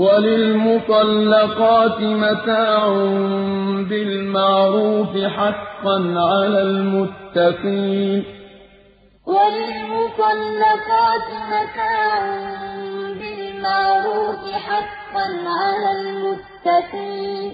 وَلِلْمُطَلَّقَاتِ مَتَاعٌ بِالْمَعْرُوفِ ۖ حَقًّا عَلَى الْمُتَّقِينَ. وَلِلْمُطَلَّقَاتِ مَتَاعٌ بِالْمَعْرُوفِ ۖ حَقًّا عَلَى الْمُتَّقِينَ.